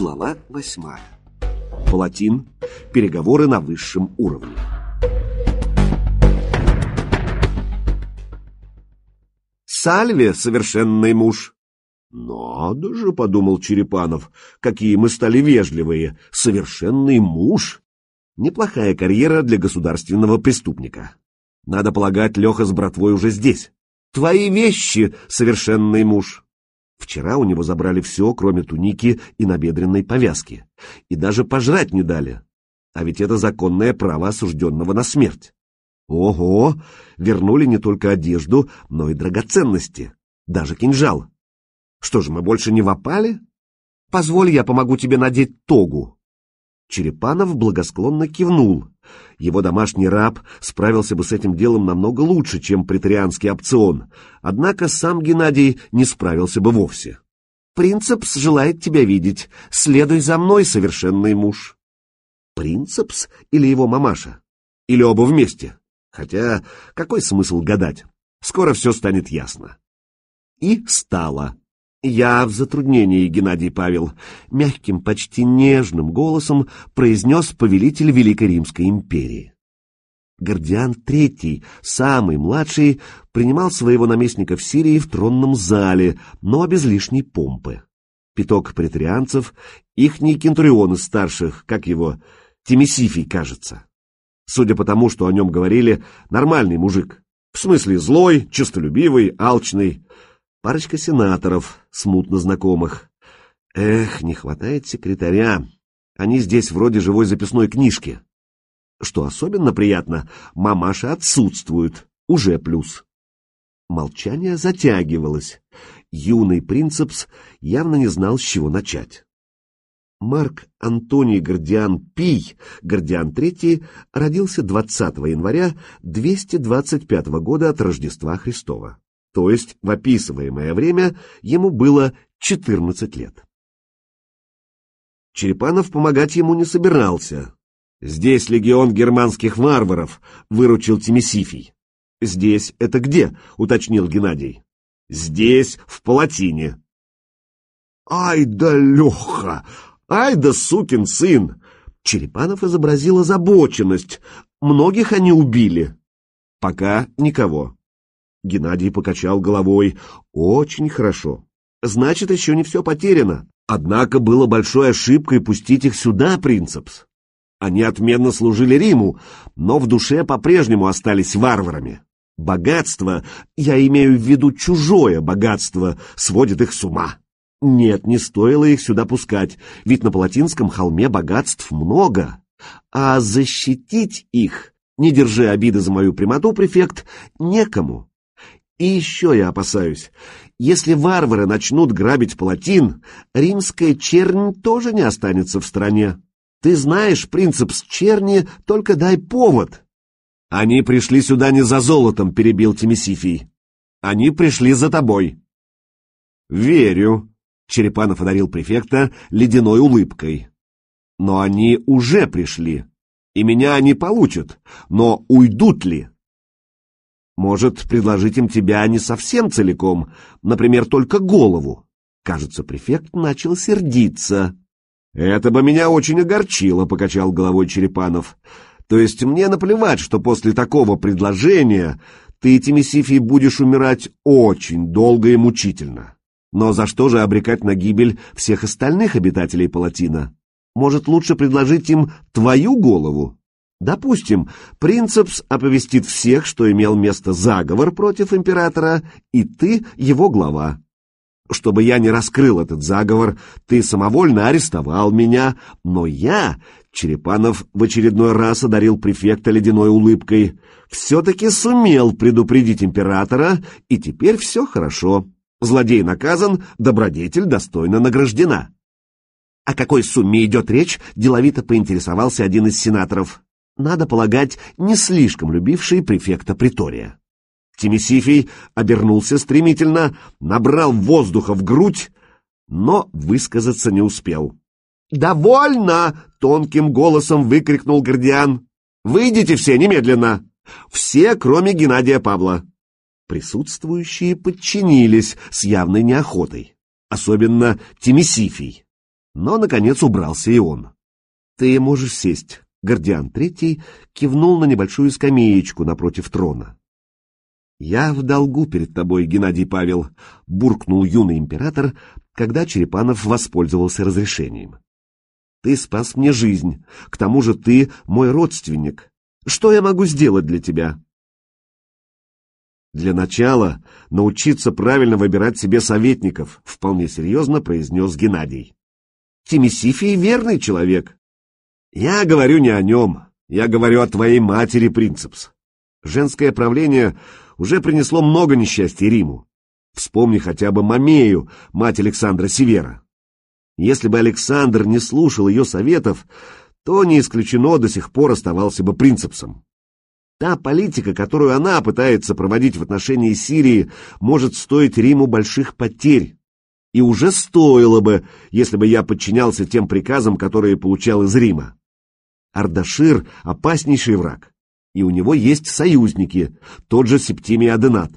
Глава восьмая. Палатин. Переговоры на высшем уровне. Сальве, совершенный муж. Надо же, подумал Черепанов, какие мы стали вежливые. Совершенный муж. Неплохая карьера для государственного преступника. Надо полагать, Леха с братвой уже здесь. Твои вещи, совершенный муж. Вчера у него забрали все, кроме туники и набедренной повязки. И даже пожрать не дали. А ведь это законное право осужденного на смерть. Ого! Вернули не только одежду, но и драгоценности. Даже кинжал. Что же, мы больше не вопали? Позволь, я помогу тебе надеть тогу. Черепанов благосклонно кивнул. Его домашний раб справился бы с этим делом намного лучше, чем претарианский опцион, однако сам Геннадий не справился бы вовсе. «Принцепс желает тебя видеть. Следуй за мной, совершенный муж». «Принцепс или его мамаша? Или оба вместе? Хотя какой смысл гадать? Скоро все станет ясно». И стало. «Я в затруднении, Геннадий Павел», — мягким, почти нежным голосом произнес повелитель Великой Римской империи. Гордиан III, самый младший, принимал своего наместника в Сирии в тронном зале, но без лишней помпы. Пяток претарианцев, ихние кентурионы старших, как его, Тимисифий, кажется. Судя по тому, что о нем говорили, нормальный мужик. В смысле злой, честолюбивый, алчный, парочка сенаторов, смутно знакомых. Эх, не хватает секретаря. Они здесь вроде живой записной книжки. Что особенно приятно, мамаша отсутствует, уже плюс. Молчание затягивалось. Юный принцепс явно не знал, с чего начать. Марк Антоний Гордиан Пий, Гордиан III, родился 20 января 225 года от Рождества Христова то есть в описываемое время ему было 14 лет. Черепанов помогать ему не собирался. «Здесь легион германских варваров», — выручил Тимисифий. «Здесь это где?» — уточнил Геннадий. «Здесь, в Палатине». «Ай да Леха! Ай да сукин сын!» Черепанов изобразил озабоченность. Многих они убили. Пока никого. Геннадий покачал головой. Очень хорошо. Значит, еще не все потеряно. Однако было большой ошибкой пустить их сюда, принцепс. Они отменно служили Риму, но в душе по-прежнему остались варварами. Богатство, я имею в виду чужое богатство, сводит их с ума. Нет, не стоило их сюда пускать, ведь на Палатинском холме богатств много. А защитить их, не держи обиды за мою прямоту, префект, некому. И еще я опасаюсь, если варвары начнут грабить палатин, римская чернь тоже не останется в стране. Ты знаешь принцип с черни, только дай повод. Они пришли сюда не за золотом, перебил Тимисифий. Они пришли за тобой. Верю, Черепанов одарил префекта ледяной улыбкой. Но они уже пришли, и меня они получат, но уйдут ли? Может, предложить им тебя не совсем целиком, например, только голову? Кажется, префект начал сердиться. Это бы меня очень огорчило, покачал головой Черепанов. То есть мне наплевать, что после такого предложения ты, Тимисифий, будешь умирать очень долго и мучительно. Но за что же обрекать на гибель всех остальных обитателей Палатина? Может, лучше предложить им твою голову? Допустим, принцепс оповестит всех, что имел место заговор против императора, и ты его глава. Чтобы я не раскрыл этот заговор, ты самовольно арестовал меня, но я, Черепанов в очередной раз одарил префекта ледяной улыбкой, все-таки сумел предупредить императора, и теперь все хорошо. Злодей наказан, добродетель достойно награждена. О какой сумме идет речь, деловито поинтересовался один из сенаторов надо полагать, не слишком любивший префекта Притория. Тимисифий обернулся стремительно, набрал воздуха в грудь, но высказаться не успел. «Довольно!» — тонким голосом выкрикнул Гордиан. «Выйдите все немедленно! Все, кроме Геннадия Павла!» Присутствующие подчинились с явной неохотой, особенно Тимисифий. Но, наконец, убрался и он. «Ты можешь сесть», — Гордиан Третий кивнул на небольшую скамеечку напротив трона. «Я в долгу перед тобой, Геннадий Павел», — буркнул юный император, когда Черепанов воспользовался разрешением. «Ты спас мне жизнь, к тому же ты мой родственник. Что я могу сделать для тебя?» «Для начала научиться правильно выбирать себе советников», — вполне серьезно произнес Геннадий. «Тимисифий верный человек». «Я говорю не о нем, я говорю о твоей матери, Принцепс. Женское правление уже принесло много несчастья Риму. Вспомни хотя бы Мамею, мать Александра Севера. Если бы Александр не слушал ее советов, то не исключено до сих пор оставался бы принципсом. Та политика, которую она пытается проводить в отношении Сирии, может стоить Риму больших потерь. И уже стоило бы, если бы я подчинялся тем приказам, которые получал из Рима. Ардашир — опаснейший враг, и у него есть союзники, тот же Септимий Аденат.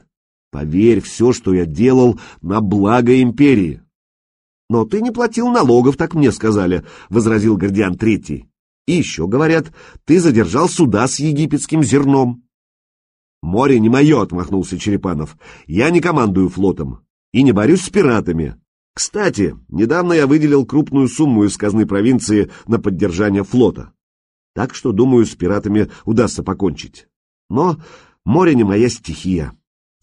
Поверь, все, что я делал, на благо империи. Но ты не платил налогов, так мне сказали, — возразил Гордиан Третий. И еще, говорят, ты задержал суда с египетским зерном. Море не мое, — отмахнулся Черепанов. Я не командую флотом и не борюсь с пиратами. Кстати, недавно я выделил крупную сумму из казны провинции на поддержание флота. Так что, думаю, с пиратами удастся покончить. Но море не моя стихия.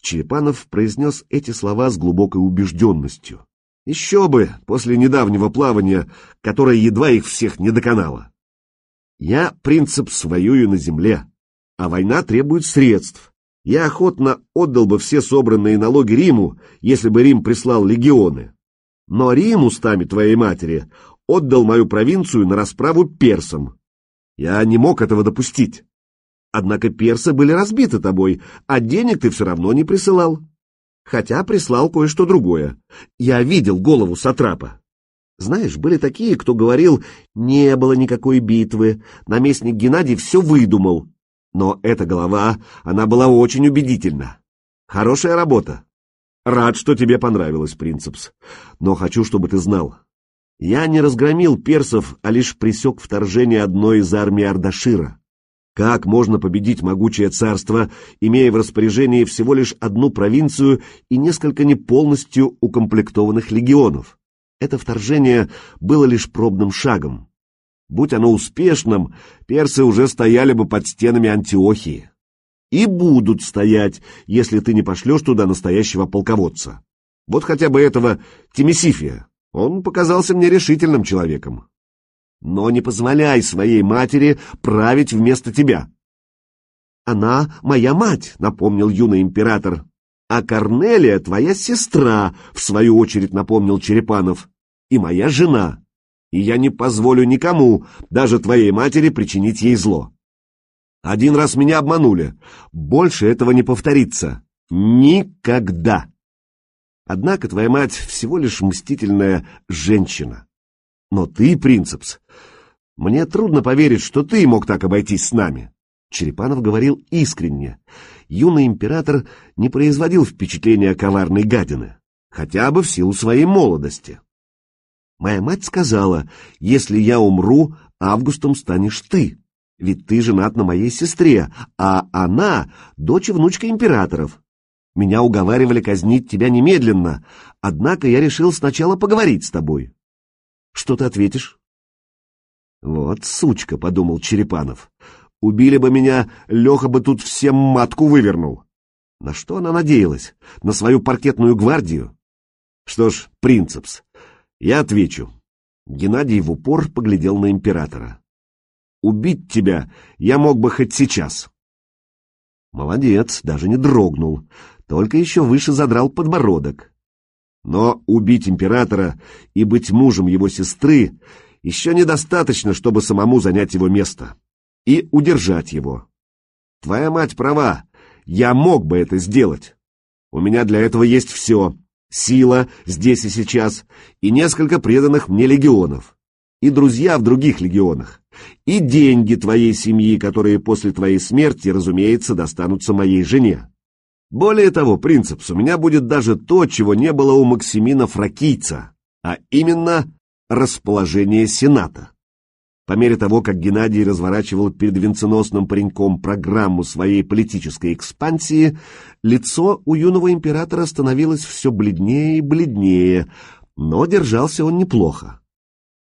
Черепанов произнес эти слова с глубокой убежденностью. Еще бы, после недавнего плавания, которое едва их всех не доконало. Я принцип своюю на земле, а война требует средств. Я охотно отдал бы все собранные налоги Риму, если бы Рим прислал легионы. Но Рим устами твоей матери отдал мою провинцию на расправу персам. Я не мог этого допустить. Однако персы были разбиты тобой, а денег ты все равно не присылал. Хотя прислал кое-что другое. Я видел голову Сатрапа. Знаешь, были такие, кто говорил, не было никакой битвы, наместник Геннадий все выдумал. Но эта голова, она была очень убедительна. Хорошая работа. Рад, что тебе понравилось, Принцепс. Но хочу, чтобы ты знал. Я не разгромил персов, а лишь пресек вторжение одной из армий Ардашира. Как можно победить могучее царство, имея в распоряжении всего лишь одну провинцию и несколько не полностью укомплектованных легионов? Это вторжение было лишь пробным шагом. Будь оно успешным, персы уже стояли бы под стенами Антиохии. И будут стоять, если ты не пошлешь туда настоящего полководца. Вот хотя бы этого Тимисифия. Он показался мне решительным человеком. Но не позволяй своей матери править вместо тебя. Она моя мать, напомнил юный император. А Корнелия твоя сестра, в свою очередь напомнил Черепанов, и моя жена. И я не позволю никому, даже твоей матери, причинить ей зло. Один раз меня обманули. Больше этого не повторится. Никогда. Однако твоя мать всего лишь мстительная женщина. Но ты, Принцепс, мне трудно поверить, что ты мог так обойтись с нами. Черепанов говорил искренне. Юный император не производил впечатления коварной гадины, хотя бы в силу своей молодости. Моя мать сказала, если я умру, августом станешь ты, ведь ты женат на моей сестре, а она — дочь и внучка императоров. Меня уговаривали казнить тебя немедленно, однако я решил сначала поговорить с тобой. Что ты ответишь? Вот сучка, — подумал Черепанов. Убили бы меня, Леха бы тут всем матку вывернул. На что она надеялась? На свою паркетную гвардию? Что ж, принцепс, я отвечу. Геннадий в упор поглядел на императора. Убить тебя я мог бы хоть сейчас. Молодец, даже не дрогнул, только еще выше задрал подбородок. Но убить императора и быть мужем его сестры еще недостаточно, чтобы самому занять его место и удержать его. Твоя мать права, я мог бы это сделать. У меня для этого есть все. Сила здесь и сейчас, и несколько преданных мне легионов, и друзья в других легионах, и деньги твоей семьи, которые после твоей смерти, разумеется, достанутся моей жене. Более того, принципс, у меня будет даже то, чего не было у Максимина Фракийца, а именно расположение Сената. По мере того, как Геннадий разворачивал перед венценосным пареньком программу своей политической экспансии, лицо у юного императора становилось все бледнее и бледнее, но держался он неплохо.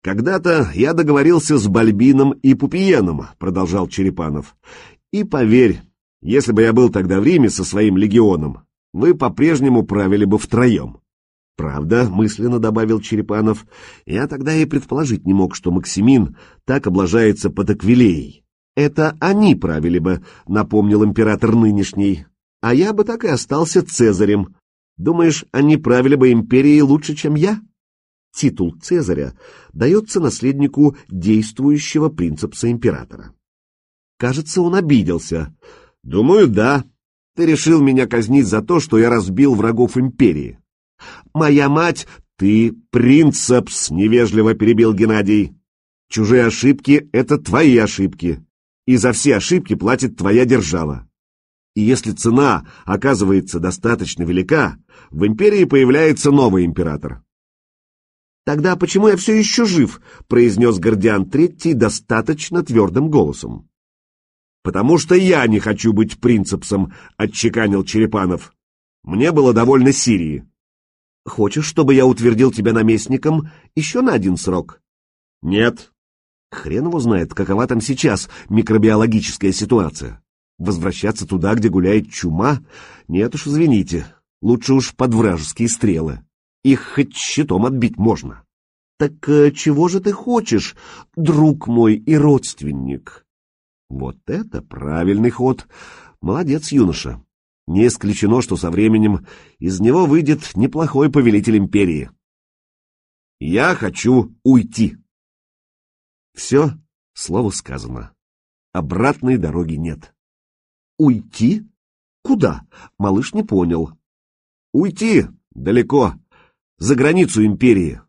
«Когда-то я договорился с Бальбином и Пупиеном», — продолжал Черепанов. «И поверь, если бы я был тогда в Риме со своим легионом, вы по-прежнему правили бы втроем». «Правда», — мысленно добавил Черепанов, — «я тогда и предположить не мог, что Максимин так облажается под Аквилеей. Это они правили бы», — напомнил император нынешний, — «а я бы так и остался Цезарем. Думаешь, они правили бы империей лучше, чем я?» Титул Цезаря дается наследнику действующего принципса императора. Кажется, он обиделся. «Думаю, да. Ты решил меня казнить за то, что я разбил врагов империи. «Моя мать...» «Ты принцепс!» — невежливо перебил Геннадий. «Чужие ошибки — это твои ошибки, и за все ошибки платит твоя держава. И если цена оказывается достаточно велика, в империи появляется новый император». «Тогда почему я все еще жив?» — произнес Гордиан Третий достаточно твердым голосом. «Потому что я не хочу быть принцепсом», — отчеканил Черепанов. «Мне было довольно Сирии. Хочешь, чтобы я утвердил тебя наместником еще на один срок? Нет. Хрен его знает, какова там сейчас микробиологическая ситуация. Возвращаться туда, где гуляет чума? Нет уж, извините. Лучше уж под вражеские стрелы. Их хоть щитом отбить можно. Так э, чего же ты хочешь, друг мой и родственник? Вот это правильный ход. Молодец, юноша. Не исключено, что со временем из него выйдет неплохой повелитель империи. Я хочу уйти. Все, слово сказано. Обратной дороги нет. Уйти? Куда? Малыш не понял. Уйти далеко, за границу империи,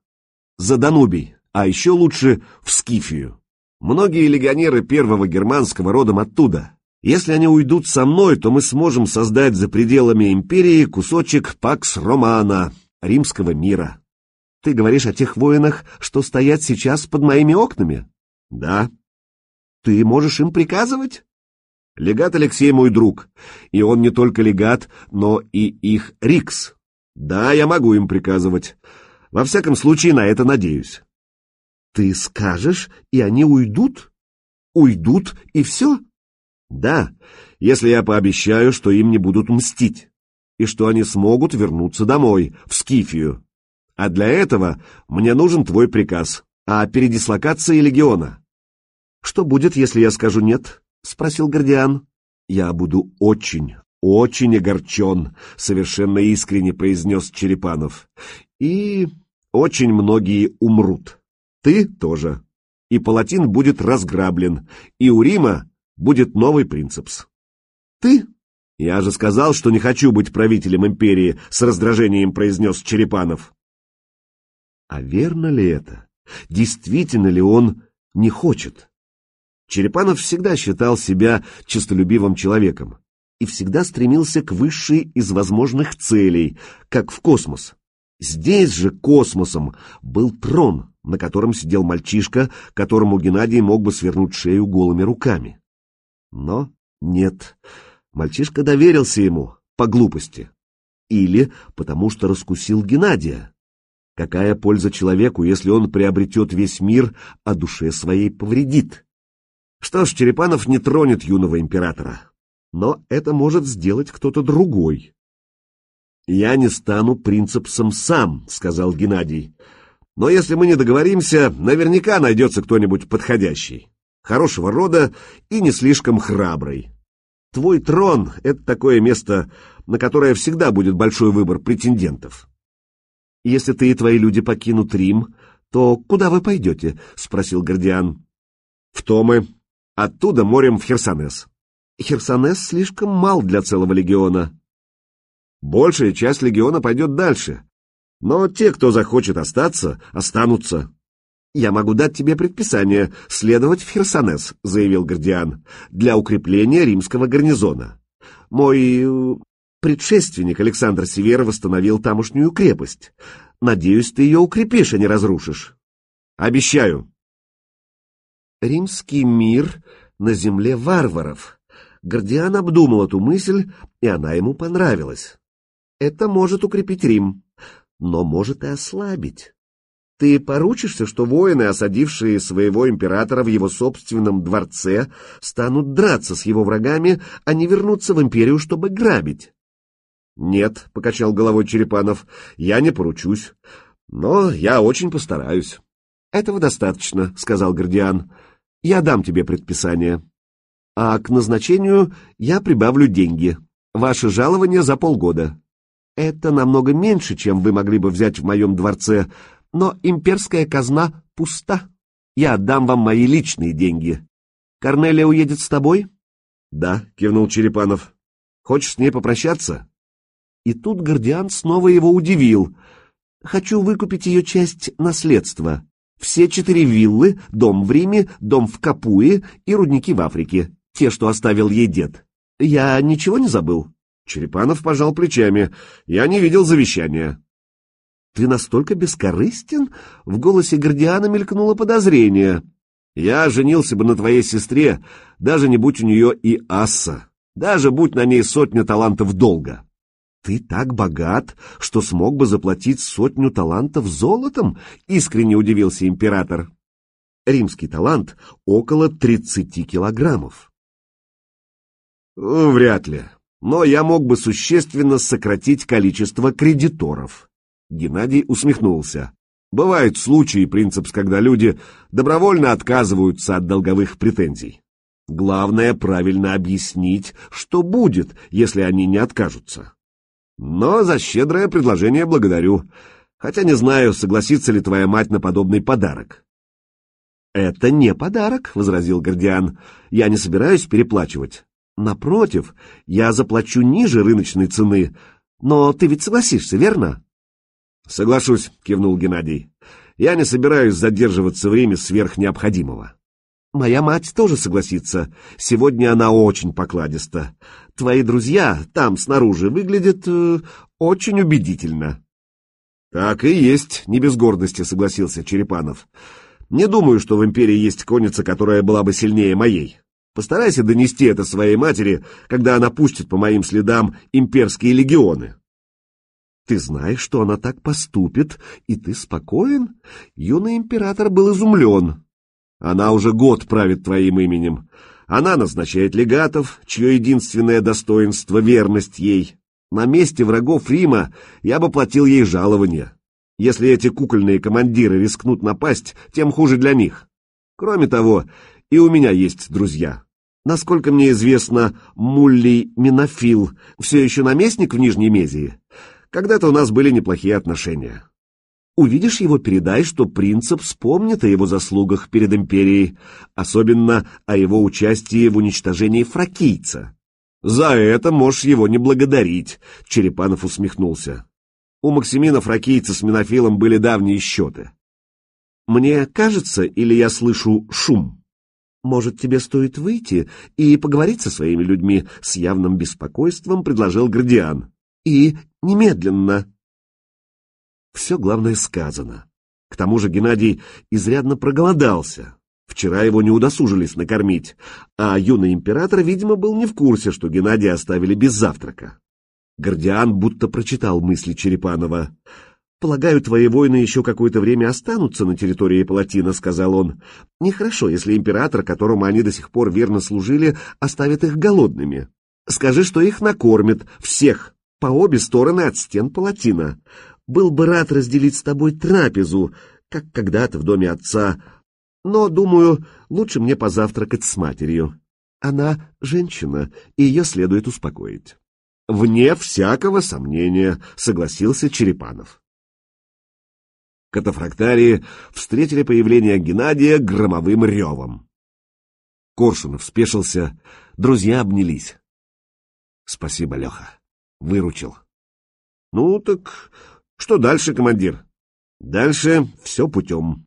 за Данубий, а еще лучше в Скифию. Многие легионеры первого германского родом оттуда. Если они уйдут со мной, то мы сможем создать за пределами империи кусочек Пакс Романа, римского мира. Ты говоришь о тех воинах, что стоят сейчас под моими окнами? Да. Ты можешь им приказывать? Легат Алексей мой друг, и он не только легат, но и их Рикс. Да, я могу им приказывать. Во всяком случае, на это надеюсь. Ты скажешь, и они уйдут? Уйдут, и все? Да, если я пообещаю, что им не будут мстить, и что они смогут вернуться домой, в Скифию. А для этого мне нужен твой приказ о передислокации легиона. Что будет, если я скажу «нет»? — спросил Гордиан. Я буду очень, очень огорчен, — совершенно искренне произнес Черепанов. И очень многие умрут. Ты тоже. И Палатин будет разграблен, и у Рима будет новый принципс. Ты? Я же сказал, что не хочу быть правителем империи, с раздражением произнес Черепанов. А верно ли это? Действительно ли он не хочет? Черепанов всегда считал себя честолюбивым человеком и всегда стремился к высшей из возможных целей, как в космос. Здесь же космосом был трон, на котором сидел мальчишка, которому Геннадий мог бы свернуть шею голыми руками. Но нет, мальчишка доверился ему по глупости. Или потому что раскусил Геннадия. Какая польза человеку, если он приобретет весь мир, а душе своей повредит? Что ж, Черепанов не тронет юного императора. Но это может сделать кто-то другой. «Я не стану принципсом сам», — сказал Геннадий. «Но если мы не договоримся, наверняка найдется кто-нибудь подходящий» хорошего рода и не слишком храбрый. Твой трон — это такое место, на которое всегда будет большой выбор претендентов. Если ты и твои люди покинут Рим, то куда вы пойдете? — спросил Гордиан. — В Томы. Оттуда морем в Херсонес. Херсонес слишком мал для целого легиона. Большая часть легиона пойдет дальше. Но те, кто захочет остаться, останутся. «Я могу дать тебе предписание следовать в Херсонес», — заявил Гордиан, «для укрепления римского гарнизона. Мой э, предшественник Александр Север восстановил тамошнюю крепость. Надеюсь, ты ее укрепишь, а не разрушишь». Обещаю. Римский мир на земле варваров. Гордиан обдумал эту мысль, и она ему понравилась. Это может укрепить Рим, но может и ослабить. Ты поручишься, что воины, осадившие своего императора в его собственном дворце, станут драться с его врагами, а не вернуться в империю, чтобы грабить? — Нет, — покачал головой Черепанов, — я не поручусь. Но я очень постараюсь. — Этого достаточно, — сказал Гордиан. — Я дам тебе предписание. А к назначению я прибавлю деньги. Ваше жалование за полгода. Это намного меньше, чем вы могли бы взять в моем дворце, но имперская казна пуста. Я отдам вам мои личные деньги. Корнелия уедет с тобой? Да, кивнул Черепанов. Хочешь с ней попрощаться? И тут Гордиан снова его удивил. Хочу выкупить ее часть наследства. Все четыре виллы, дом в Риме, дом в Капуе и рудники в Африке. Те, что оставил ей дед. Я ничего не забыл? Черепанов пожал плечами. Я не видел завещания. «Ты настолько бескорыстен?» — в голосе Гордиана мелькнуло подозрение. «Я женился бы на твоей сестре, даже не будь у нее и асса, даже будь на ней сотня талантов долга». «Ты так богат, что смог бы заплатить сотню талантов золотом?» — искренне удивился император. Римский талант — около тридцати килограммов. «Вряд ли, но я мог бы существенно сократить количество кредиторов». Геннадий усмехнулся. Бывают случаи, принципс, когда люди добровольно отказываются от долговых претензий. Главное правильно объяснить, что будет, если они не откажутся. Но за щедрое предложение благодарю, хотя не знаю, согласится ли твоя мать на подобный подарок. «Это не подарок», — возразил Гордиан. «Я не собираюсь переплачивать. Напротив, я заплачу ниже рыночной цены. Но ты ведь согласишься, верно?» «Соглашусь», — кивнул Геннадий. «Я не собираюсь задерживаться в Риме сверх необходимого». «Моя мать тоже согласится. Сегодня она очень покладиста. Твои друзья там, снаружи, выглядят э, очень убедительно». «Так и есть, не без гордости», — согласился Черепанов. «Не думаю, что в Империи есть конница, которая была бы сильнее моей. Постарайся донести это своей матери, когда она пустит по моим следам имперские легионы». Ты знаешь, что она так поступит, и ты спокоен? Юный император был изумлен. Она уже год правит твоим именем. Она назначает легатов, чье единственное достоинство — верность ей. На месте врагов Рима я бы платил ей жалование. Если эти кукольные командиры рискнут напасть, тем хуже для них. Кроме того, и у меня есть друзья. Насколько мне известно, Муллий Минофил все еще наместник в Нижней Мезии. Когда-то у нас были неплохие отношения. Увидишь его, передай, что принцип вспомнит о его заслугах перед империей, особенно о его участии в уничтожении фракийца. За это можешь его не благодарить, Черепанов усмехнулся. У Максимина фракийца с Минофилом были давние счеты. Мне кажется, или я слышу шум? Может, тебе стоит выйти и поговорить со своими людьми? С явным беспокойством предложил Градиан. И немедленно. Все главное сказано. К тому же Геннадий изрядно проголодался. Вчера его не удосужились накормить, а юный император, видимо, был не в курсе, что Геннадия оставили без завтрака. Гордиан будто прочитал мысли Черепанова. «Полагаю, твои воины еще какое-то время останутся на территории Палатина», — сказал он. «Нехорошо, если император, которому они до сих пор верно служили, оставит их голодными. Скажи, что их накормят, всех, по обе стороны от стен палатина. Был бы рад разделить с тобой трапезу, как когда-то в доме отца, но, думаю, лучше мне позавтракать с матерью. Она женщина, и ее следует успокоить. «Вне всякого сомнения», — согласился Черепанов. Катафрактарии встретили появление Геннадия громовым ревом. Коршунов спешился, друзья обнялись. «Спасибо, Леха», выручил. Ну так что дальше, командир? Дальше все путем.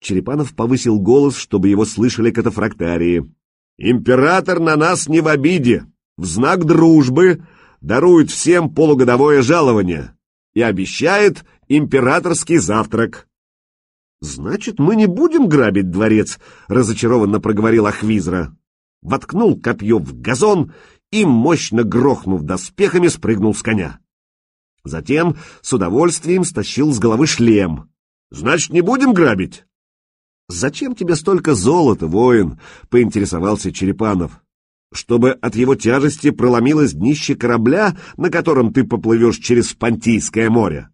Черепанов повысил голос, чтобы его слышали катафрактарии. Император на нас не в обиде. В знак дружбы дарует всем полугодовое жалование и обещает императорский завтрак. «Значит, мы не будем грабить дворец», — разочарованно проговорил Ахвизра. Воткнул копье в газон и, мощно грохнув доспехами, спрыгнул с коня. Затем с удовольствием стащил с головы шлем. «Значит, не будем грабить?» «Зачем тебе столько золота, воин?» — поинтересовался Черепанов. «Чтобы от его тяжести проломилось днище корабля, на котором ты поплывешь через Понтийское море».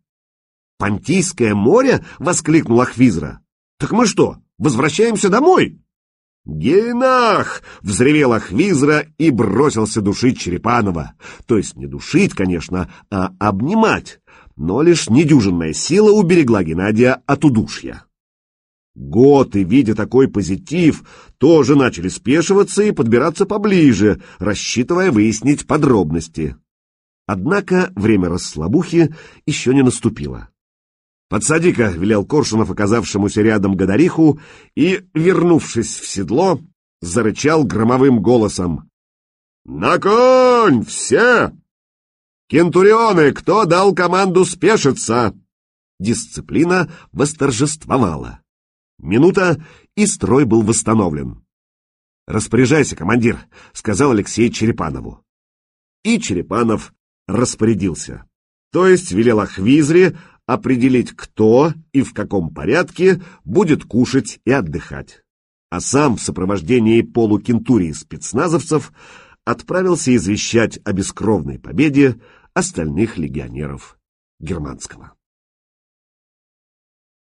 «Понтийское море?» — воскликнул Ахвизра. «Так мы что, возвращаемся домой?» «Гейнах!» — взревел Ахвизра и бросился душить Черепанова. То есть не душить, конечно, а обнимать. Но лишь недюжинная сила уберегла Геннадия от удушья. Готы, видя такой позитив, тоже начали спешиваться и подбираться поближе, рассчитывая выяснить подробности. Однако время расслабухи еще не наступило. «Подсади-ка», — велел Коршунов оказавшемуся рядом Гадариху, и, вернувшись в седло, зарычал громовым голосом. «На конь! Все! Кентурионы, кто дал команду спешиться?» Дисциплина восторжествовала. Минута, и строй был восстановлен. «Распоряжайся, командир», — сказал Алексей Черепанову. И Черепанов распорядился. То есть велел Ахвизре определить, кто и в каком порядке будет кушать и отдыхать. А сам в сопровождении полукентурии спецназовцев отправился извещать о бескровной победе остальных легионеров Германского.